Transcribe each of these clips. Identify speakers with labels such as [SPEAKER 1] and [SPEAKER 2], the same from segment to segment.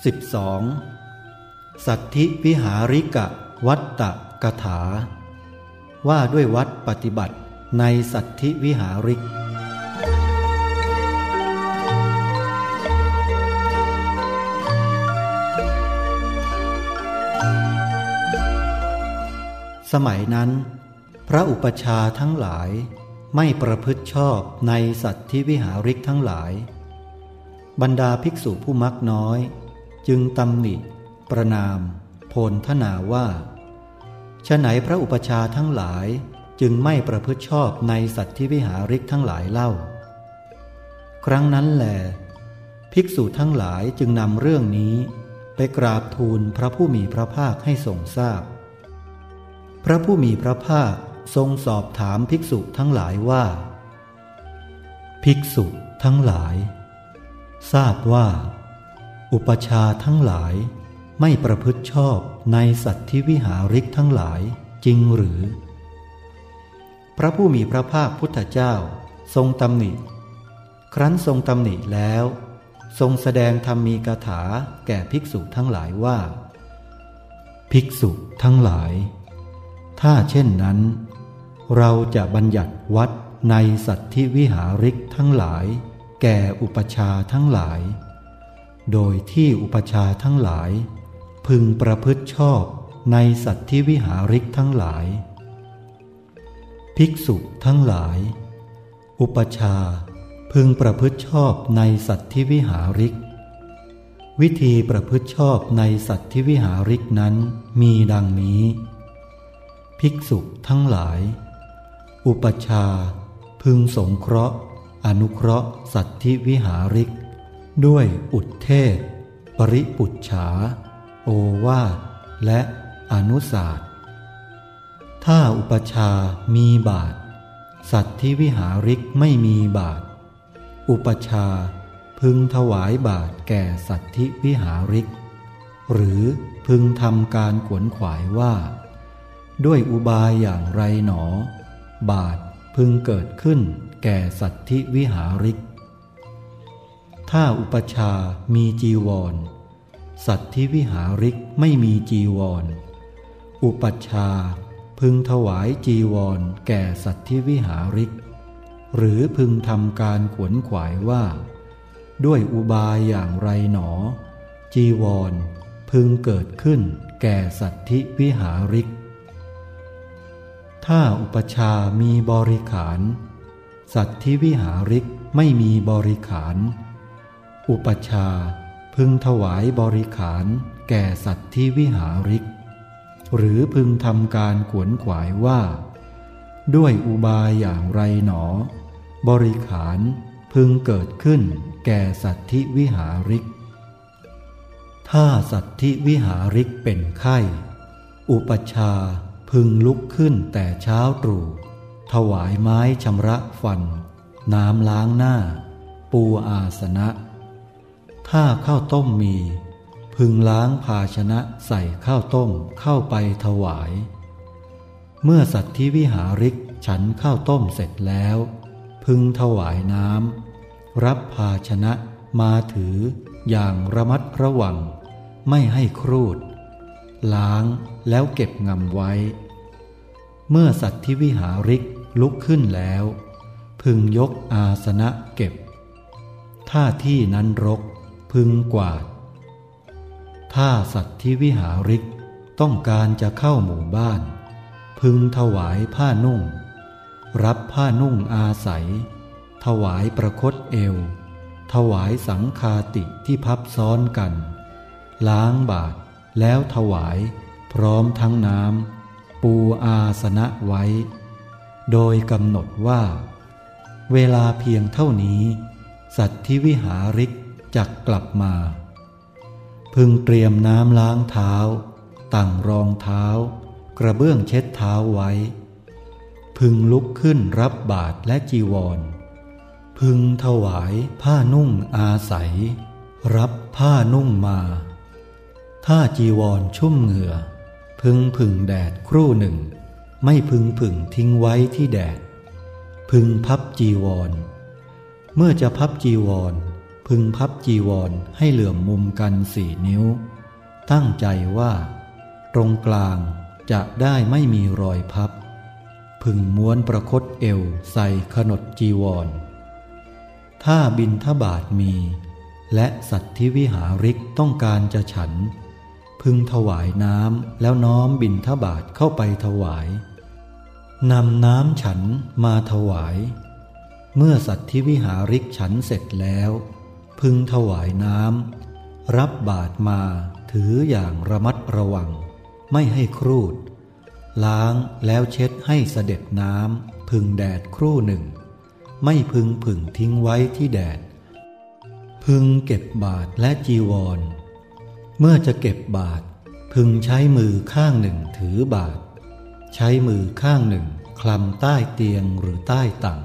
[SPEAKER 1] 12. สัตธิวิหาริกะวัตตะกถา ว่าด้วยวัดปฏิบัติในสัตธิวิหาริก สมัยนั้น พระอุปชาทั้งหลายไม่ประพฤติชอบในสัตธิวิหาริกทั้งหลาย บรรดาภิกษุผู้มักน้อย จึงตำหนิ ประนาม โพลทนาว่าฉไหนพระอุปชาทั้งหลายจึงไม่ประพฤติชอบในสัตธิวิหาริกทั้งหลายเล่า ครั้งนั้นแหลภิกษุทั้งหลายจึงนำเรื่องนี้ ไปกราบทูลพระผู้มีพระภาคให้ทรงทราบพพระผู้มีพระภาคทรงสอบถามภิกษุทั้งหลายว่า ภิกษุทั้งหลาย ทราบว่า อุปชาทั้งหลาย ไม่ประพฤติชอบในสัตว์ที่วิหาริกทั้งหลายจริงหรือ พระผู้มีพระภาคพุทธเจ้าทรงตำหนิ ครั้นทรงตำหนิแล้ว ทรงแสดงธรรมีกถาแก่ภิกษุทั้งหลายว่า ภิกษุทั้งหลาย ถ้าเช่นนั้น เราจะบัญญัติวัดในสัตธิวิหาริกทั้งหลาย แก่อุปชาทั้งหลาย โดยที่อุปชาทั้งหลาย พึงประพฤติชอบในสัตธิวิหาริกทั้งหลาย ภิกษุทั้งหลาย อุปชาพึงประพฤติชอบในสัตธิวิหาริก วิธีประพฤติชอบในสัตธิวิหาริกนั้นมีดังนี้ ภิกษุทั้งหลาย อุปชาพึงสงเคราะห์ อนุเคราะห์สัตธิวิหาริก ด้วยอุทเทศ ปริปุจฉา โอวาทและอนุสาสถ้าอุปชามีบาท สัตว์ที่วิหาริกไม่มีบาท อุปชาพึงถวายบาทแก่สัตว์ที่วิหาริก หรือพึงทำการขวนขวายว่า ด้วยอุบายอย่างไรหนอ บาทพึงเกิดขึ้นแก่สัตธิวิหาริก ถ้าอุปชามีจีวร สัตธิวิหาริกไม่มีจีวร อุปชาพึงถวายจีวรแก่สัตธิวิหาริก หรือพึงทำการขวนขวายว่า ด้วยอุบายอย่างไรหนอ จีวรพึงเกิดขึ้นแก่สัตธิวิหาริก ถ้าอุปชามีบริขาร สัตว์ที่วิหาริกไม่มีบริขาร อุปชา พึงถวายบริขารแก่สัตว์ที่วิหาริก หรือพึงทำการขวนขวายว่า ด้วยอุบายอย่างไรหนอ บริขารพึงเกิดขึ้นแก่สัตว์ที่วิหาริก ถ้าสัตว์ที่วิหาริกเป็นไข้ อุปชาพึงลุกขึ้นแต่เช้าตรู่ถวายไม้ชำระฟัน น้ำล้างหน้า ปูอาสนะ ถ้าข้าวต้มมี พึงล้างภาชนะใส่ข้าวต้มเข้าไปถวาย เมื่อสัตว์ที่วิหาริกฉันข้าวต้มเสร็จแล้ว พึงถวายน้ำรับภาชนะมาถืออย่างระมัดระวัง ไม่ให้ครูด ล้างแล้วเก็บงำไว้ เมื่อสัตว์ที่วิหาริกลุกขึ้นแล้ว พึงยกอาสนะเก็บ ถ้าที่นั้นรก พึงกวาด ถ้าสัตว์ที่วิหาริกต้องการจะเข้าหมู่บ้าน พึงถวายผ้านุ่ง รับผ้านุ่งอาศัย ถวายประคตเอว ถวายสังคาติที่พับซ้อนกัน ล้างบาทแล้วถวายพร้อมทั้งน้ำปูอาสนะไว้ โดยกำหนดว่า เวลาเพียงเท่านี้ สัตว์ที่วิหาริก จักกลับมา พึงเตรียมน้ำล้างเท้าตั้งรองเท้า กระเบื้องเช็ดเท้าไว้ พึงลุกขึ้นรับบาทและจีวร พึงถวายผ้านุ่งอาศัย รับผ้านุ่งมา ถ้าจีวรชุ่มเหงื่อ พึงผึ่งแดดครู่หนึ่ง ไม่พึงผึ่งทิ้งไว้ที่แดด พึงพับจีวรเมื่อจะพับจีวร พึงพับจีวรให้เหลื่อมมุมกันสี่นิ้ว ตั้งใจว่า ตรงกลางจะได้ไม่มีรอยพับ พึงม้วนประคตเอวใส่ขนดจีวร ถ้าบินทบาทมี และสัตว์ที่วิหาริกต้องการจะฉัน พึงถวายน้ำแล้วน้อมบินทบาทเข้าไปถวายนำน้ำฉันมาถวาย เมื่อสัตว์ที่วิหาริกฉันเสร็จแล้ว พึงถวายน้ำรับบาทมาถืออย่างระมัดระวัง ไม่ให้ครูด ล้างแล้วเช็ดให้เสด็จน้ำพึงแดดครู่หนึ่ง ไม่พึงผึ่งทิ้งไว้ที่แดด พึงเก็บบาทและจีวร เมื่อจะเก็บบาทพึงใช้มือข้างหนึ่งถือบาทใช้มือข้างหนึ่งคลำใต้เตียงหรือใต้ตัง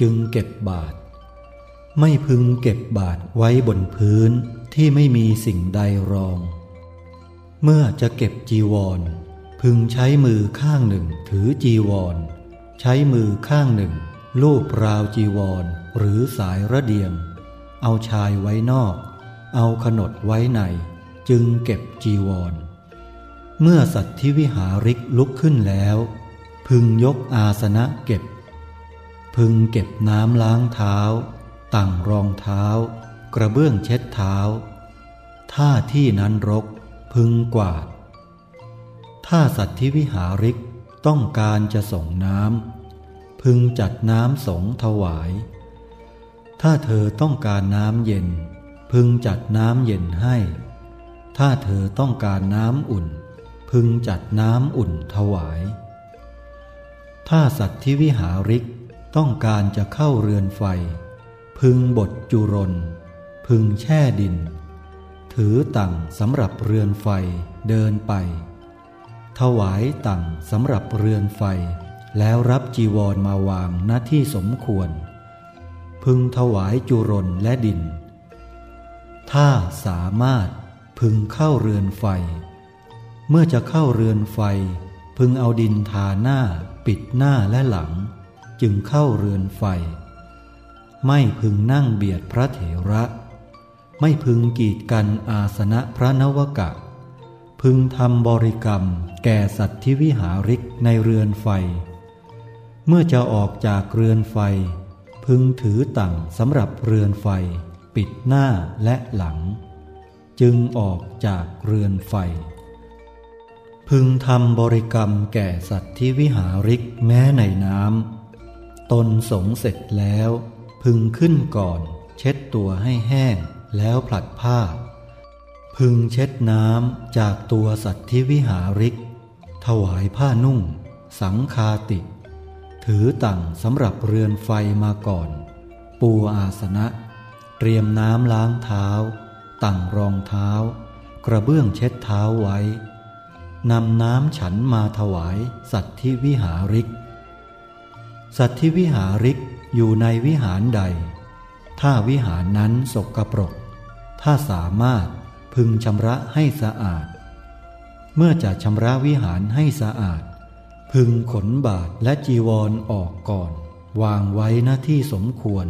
[SPEAKER 1] จึงเก็บบาท ไม่พึงเก็บบาทไว้บนพื้นที่ไม่มีสิ่งใดรอง เมื่อจะเก็บจีวร พึงใช้มือข้างหนึ่งถือจีวร ใช้มือข้างหนึ่ง ลูบราวจีวร หรือสายระเดียง เอาชายไว้นอก เอาขนดไว้ใน จึงเก็บจีวร เมื่อสัตว์ที่วิหาริกลุกขึ้นแล้ว พึงยกอาสนะเก็บ พึงเก็บน้ำล้างเท้า ตั้งรองเท้า กระเบื้องเช็ดเท้า ถ้าที่นั้นรกพึงกวาด ถ้าสัตว์ที่วิหาริกต้องการจะส่งน้ำพึงจัดน้ำสงถวาย ถ้าเธอต้องการน้ำเย็น พึงจัดน้ำเย็นให้ ถ้าเธอต้องการน้ำอุ่น พึงจัดน้ำอุ่นถวาย ถ้าสัตว์ที่วิหาริกต้องการจะเข้าเรือนไฟ พึงบดจุรน พึงแช่ดิน ถือตังสำหรับเรือนไฟเดินไป ถวายตังสำหรับเรือนไฟ แล้วรับจีวรมาวางหน้าที่สมควร พึงถวายจุรนและดิน ถ้าสามารถพึงเข้าเรือนไฟ เมื่อจะเข้าเรือนไฟ พึงเอาดินทาหน้าปิดหน้าและหลัง จึงเข้าเรือนไฟ ไม่พึงนั่งเบียดพระเถระ ไม่พึงกีดกันอาสนะพระนวกะ พึงทำบริกรรมแก่สัตว์ที่วิหาริกในเรือนไฟ เมื่อจะออกจากเรือนไฟ พึงถือตั่งสำหรับเรือนไฟ ปิดหน้าและหลัง จึงออกจากเรือนไฟ พึงทำบริกรรมแก่สัตว์ที่วิหาริกแม้ในน้ำตนสงเสร็จแล้ว พึงขึ้นก่อน เช็ดตัวให้แห้งแล้วผลัดผ้า พึงเช็ดน้ำจากตัวสัตว์ที่วิหาริก ถวายผ้านุ่ง สังคาติ ถือตั่งสำหรับเรือนไฟมาก่อน ปูอาสนะ เตรียมน้ำล้างเท้าตั้งรองเท้า กระเบื้องเช็ดเท้าไว้นำน้ำฉันมาถวายสัตว์ที่วิหาริก สัตว์ที่วิหาริก อยู่ในวิหารใด ถ้าวิหารนั้นสกปรก ถ้าสามารถพึงชำระให้สะอาด เมื่อจะชำระวิหารให้สะอาด พึงขนบาทและจีวรอออกก่อน วางไว้หน้าที่สมควร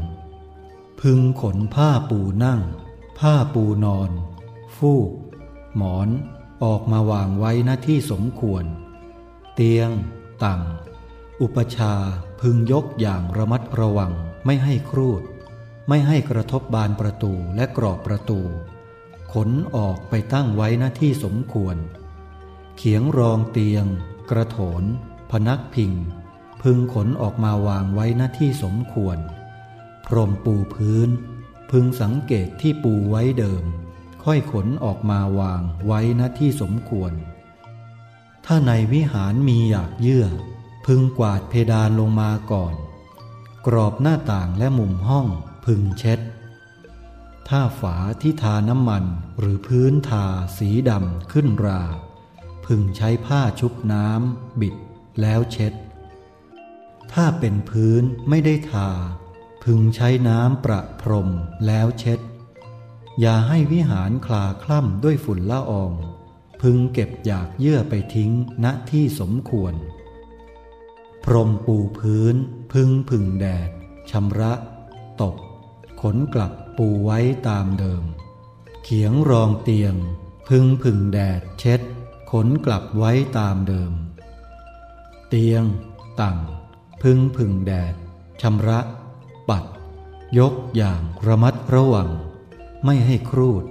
[SPEAKER 1] พึงขนผ้าปูนั่ง ผ้าปูนอน ฟูก หมอน ออกมาวางไว้หน้าที่สมควร เตียงตัง อุปชาพึงยกอย่างระมัดระวังไม่ให้ครูด ไม่ให้กระทบบานประตูและกรอบประตู ขนออกไปตั้งไว้หน้าที่สมควร เขียงรองเตียง กระโถน พนักพิง พึงขนออกมาวางไว้หน้าที่สมควร พรมปูพื้น พึงสังเกตที่ปูไว้เดิม ค่อยขนออกมาวางไว้ณที่สมควร ถ้าในวิหารมีอยากเยื่อ พึงกวาดเพดานลงมาก่อน กรอบหน้าต่างและมุมห้องพึงเช็ด ถ้าฝาที่ทาน้ำมันหรือพื้นทาสีดำขึ้นรา พึงใช้ผ้าชุบน้ำบิดแล้วเช็ด ถ้าเป็นพื้นไม่ได้ทา พึงใช้น้ำประพรมแล้วเช็ด อย่าให้วิหารคลาคล่ำด้วยฝุ่นละออง พึงเก็บอยากเยื่อไปทิ้งณที่สมควร พรมปูพื้น พึ่งพึ่งแดดชำระ ตก ขนกลับปูไว้ตามเดิม เขียงรองเตียง พึ่งผึ่งแดดเช็ด ขนกลับไว้ตามเดิม เตียงตั้งพึ่งผึ่งแดดชำระ ปัด ยกอย่างระมัดระวัง ไม่ให้ครูด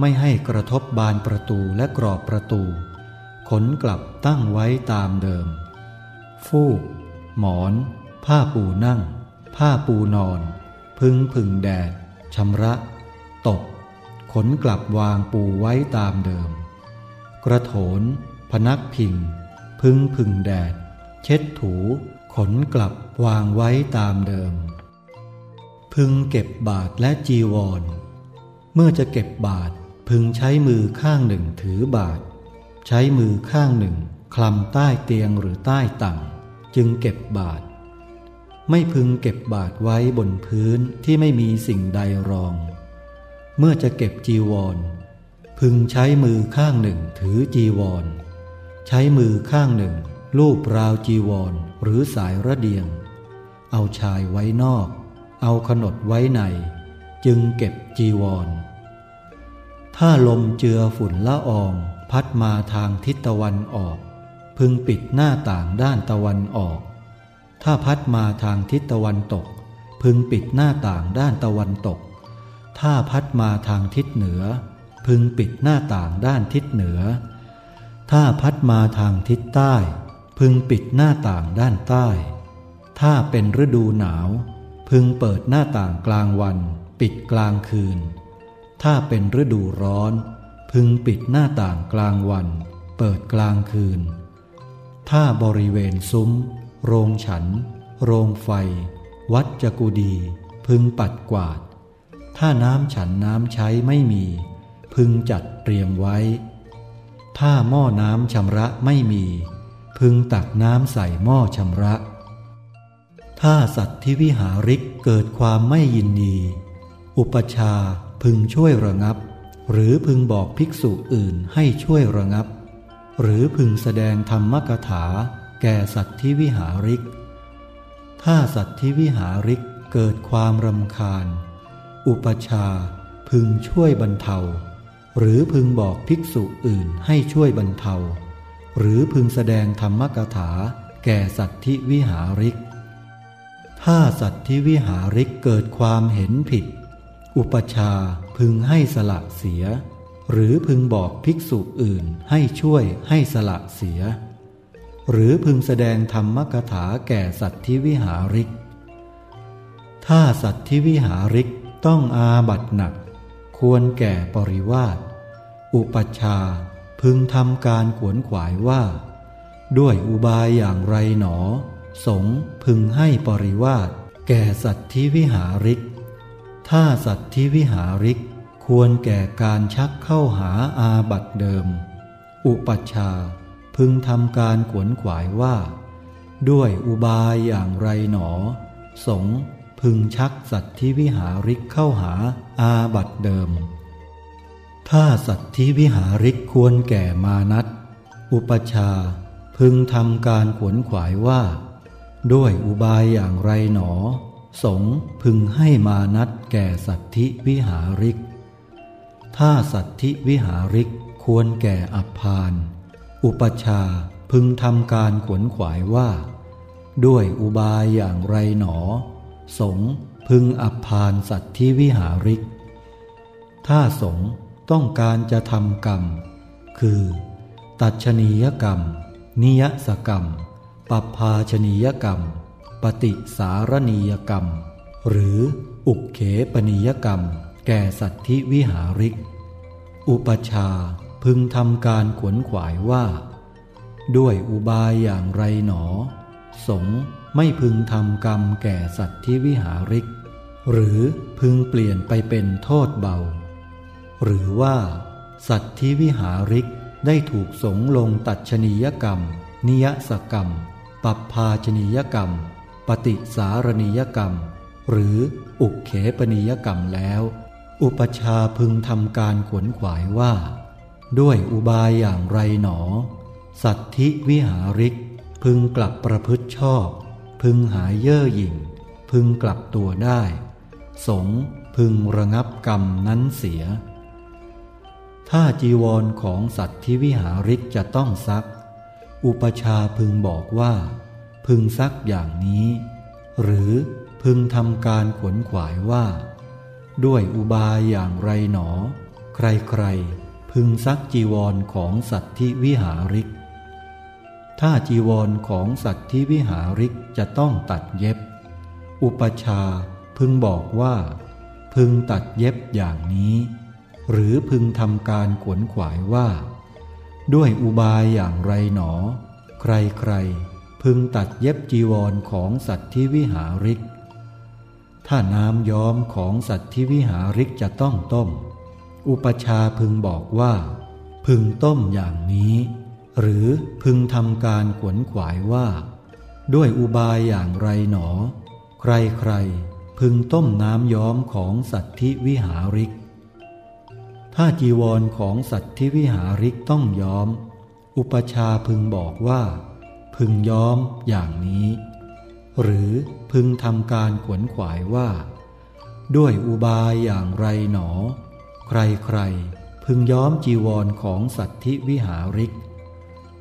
[SPEAKER 1] ไม่ให้กระทบบานประตูและกรอบประตู ขนกลับตั้งไว้ตามเดิม ฟูก หมอน ผ้าปูนั่ง ผ้าปูนอน พึ่งผึ่งแดดชำระ ตก ขนกลับวางปูไว้ตามเดิม กระโถน พนักพิง พึ่งผึ่งแดด เช็ดถู ขนกลับวางไว้ตามเดิม พึงเก็บบาทและจีวร เมื่อจะเก็บบาทพึงใช้มือข้างหนึ่งถือบาท ใช้มือข้างหนึ่งคลำใต้เตียงหรือใต้ตัง จึงเก็บบาทไม่พึงเก็บบาทไว้บนพื้นที่ไม่มีสิ่งใดรอง เมื่อจะเก็บจีวร พึงใช้มือข้างหนึ่งถือจีวร ใช้มือข้างหนึ่ง ลูบราวจีวรหรือสายระเดียง เอาชายไว้นอก เอาขนดไว้ใน จึงเก็บจีวร ถ้าลมเจือฝุ่นละอองพัดมาทางทิศตะวันออก พึงปิดหน้าต่างด้านตะวันออก ถ้าพัดมาทางทิศตะวันตก พึงปิดหน้าต่างด้านตะวันตก ถ้าพัดมาทางทิศเหนือ พึงปิดหน้าต่างด้านทิศเหนือ ถ้าพัดมาทางทิศใต้ พึงปิดหน้าต่างด้านใต้ ถ้าเป็นฤดูหนาว พึงเปิดหน้าต่างกลางวัน ปิดกลางคืน ถ้าเป็นฤดูร้อน พึงปิดหน้าต่างกลางวัน เปิดกลางคืน ถ้าบริเวณซุ้ม โรงฉัน โรงไฟ วัดจกุดี พึงปัดกวาด ถ้าน้ำฉันน้ำใช้ไม่มี พึงจัดเตรียมไว้ ถ้าหม้อน้ำชำระไม่มี พึงตักน้ำใส่หม้อชำระ ถ้าสัตว์ที่วิหาริกเกิดความไม่ยินดี อุปชาพึงช่วยระงับ หรือพึงบอกภิกษุอื่นให้ช่วยระงับ หรือพึงแสดงธรรมกถา แก่สัตว์ที่วิหาริก ถ้าสัตว์ที่วิหาริกเกิดความรำคาญ อุปชาพึงช่วยบรรเทา หรือพึงบอกภิกษุอื่นให้ช่วยบรรเทา หรือพึงแสดงธรรมกถา แก่สัตว์ที่วิหาริก ถ้าสัตว์ที่วิหาริกเกิดความเห็นผิด อุปชาพึงให้สละเสีย หรือพึงบอกภิกษุอื่นให้ช่วยให้สละเสีย หรือพึงแสดงธรรมกถาแก่สัตว์ที่วิหาริก ถ้าสัตว์ที่วิหาริกต้องอาบัตหนัก ควรแก่ปริวาสอุปชาพึงทำการขวนขวายว่า ด้วยอุบายอย่างไรหนอ สงพึงให้ปริวาสแก่สัตว์ที่วิหาริก ถ้าสัตว์ที่วิหาริก ควรแก่การชักเข้าหาอาบัตเดิม อุปัชชาพึงทำการขวนขวายว่า ด้วยอุบายอย่างไรหนอ สงพึงชักสัตว์ที่วิหาริกเข้าหาอาบัตเดิม ถ้าสัตว์ที่วิหาริกควรแก่มานัตอุปชาพึงทำการขวนขวายว่า ด้วยอุบายอย่างไรหนอ สงพึงให้มานัตแก่สัตว์ที่วิหาริก ถ้าสัตว์ทิวิหาริกควรแก่อัพพาน อุปชาพึงทำการขวนขวายว่า ด้วยอุบายอย่างไรหนอ สงพึงอัพพานสัตว์ทิวิหาริก ถ้าสงต้องการจะทำกรรม คือ ตัชนียกรรม นิยสกรรมปัปภาชนียกรรม ปฏิสารณียกรรม หรืออุกเขปนิยกรรม แก่สัตว์ที่วิหาริก อุปชาพึงทำการขวนขวายว่า ด้วยอุบายอย่างไรหนอ สงไม่พึงทำกรรมแก่สัตว์ที่วิหาริก หรือพึงเปลี่ยนไปเป็นโทษเบา หรือว่าสัตว์ที่วิหาริกได้ถูกสงลงตัดชนียกรรม นิยสกรรม ปัปภาชนียกรรม ปฏิสารณียกรรม หรืออุกเขปนิยกรรมแล้ว อุปชาพึงทำการขวนขวายว่า ด้วยอุบายอย่างไรหนอ สัตธิวิหาริก พึงกลับประพฤติชอบ พึงหายเย่อหยิ่ง พึงกลับตัวได้ สงพึงระงับกรรมนั้นเสีย ถ้าจีวรของสัตว์ที่วิหาริกจะต้องซัก อุปชาพึงบอกว่า พึงซักอย่างนี้ หรือพึงทำการขวนขวายว่า ด้วยอุบายอย่างไรหนอ ใครๆ พึงซักจีวรของสัตว์ที่วิหาริก ถ้าจีวรของสัตว์ที่วิหาริกจะต้องตัดเย็บ อุปชาพึงบอกว่า พึงตัดเย็บอย่างนี้ หรือพึงทำการขวนขวายว่า ด้วยอุบายอย่างไรหนอ ใครๆ พึงตัดเย็บจีวรของสัตว์ที่วิหาริก ถ้าน้ำย้อมของสัตว์ที่วิหาริกจะต้องต้ม อุปชาพึงบอกว่า พึงต้มอย่างนี้ หรือพึงทำการขวนขวายว่า ด้วยอุบายอย่างไรหนอ ใครๆ พึงต้มน้ำย้อมของสัตว์ที่วิหาริก ถ้าจีวรของสัตว์ที่วิหาริกต้องย้อม อุปชาพึงบอกว่า พึงย้อมอย่างนี้ หรือพึงทำการขวนขวายว่า ด้วยอุบายอย่างไรหนอ ใครๆพึงย้อมจีวรของสัตว์ทิวิหาริก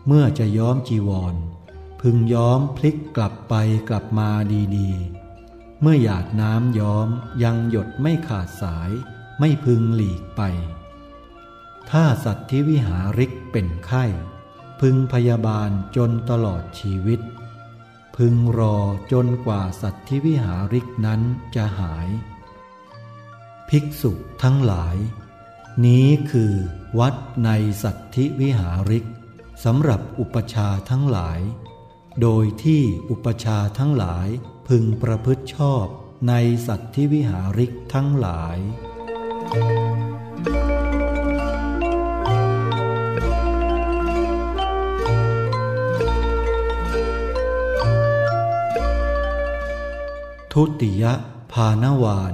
[SPEAKER 1] เมื่อจะย้อมจีวร พึงย้อมพลิกกลับไปกลับมาดีๆ เมื่อหยาดน้ำย้อมยังหยดไม่ขาดสายไม่พึงหลีกไป ถ้าสัตว์ทิวิหาริกเป็นไข้ พึงพยาบาลจนตลอดชีวิต พึงรอจนกว่าสัตว์ที่วิหาริกนั้นจะหาย ภิกษุทั้งหลาย นี้คือวัดในสัตว์ที่วิหาริกสำหรับอุปชาทั้งหลาย โดยที่อุปชาทั้งหลายพึงประพฤติชอบในสัตว์ที่วิหาริกทั้งหลาย ทุติยภานวาน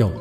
[SPEAKER 1] จบ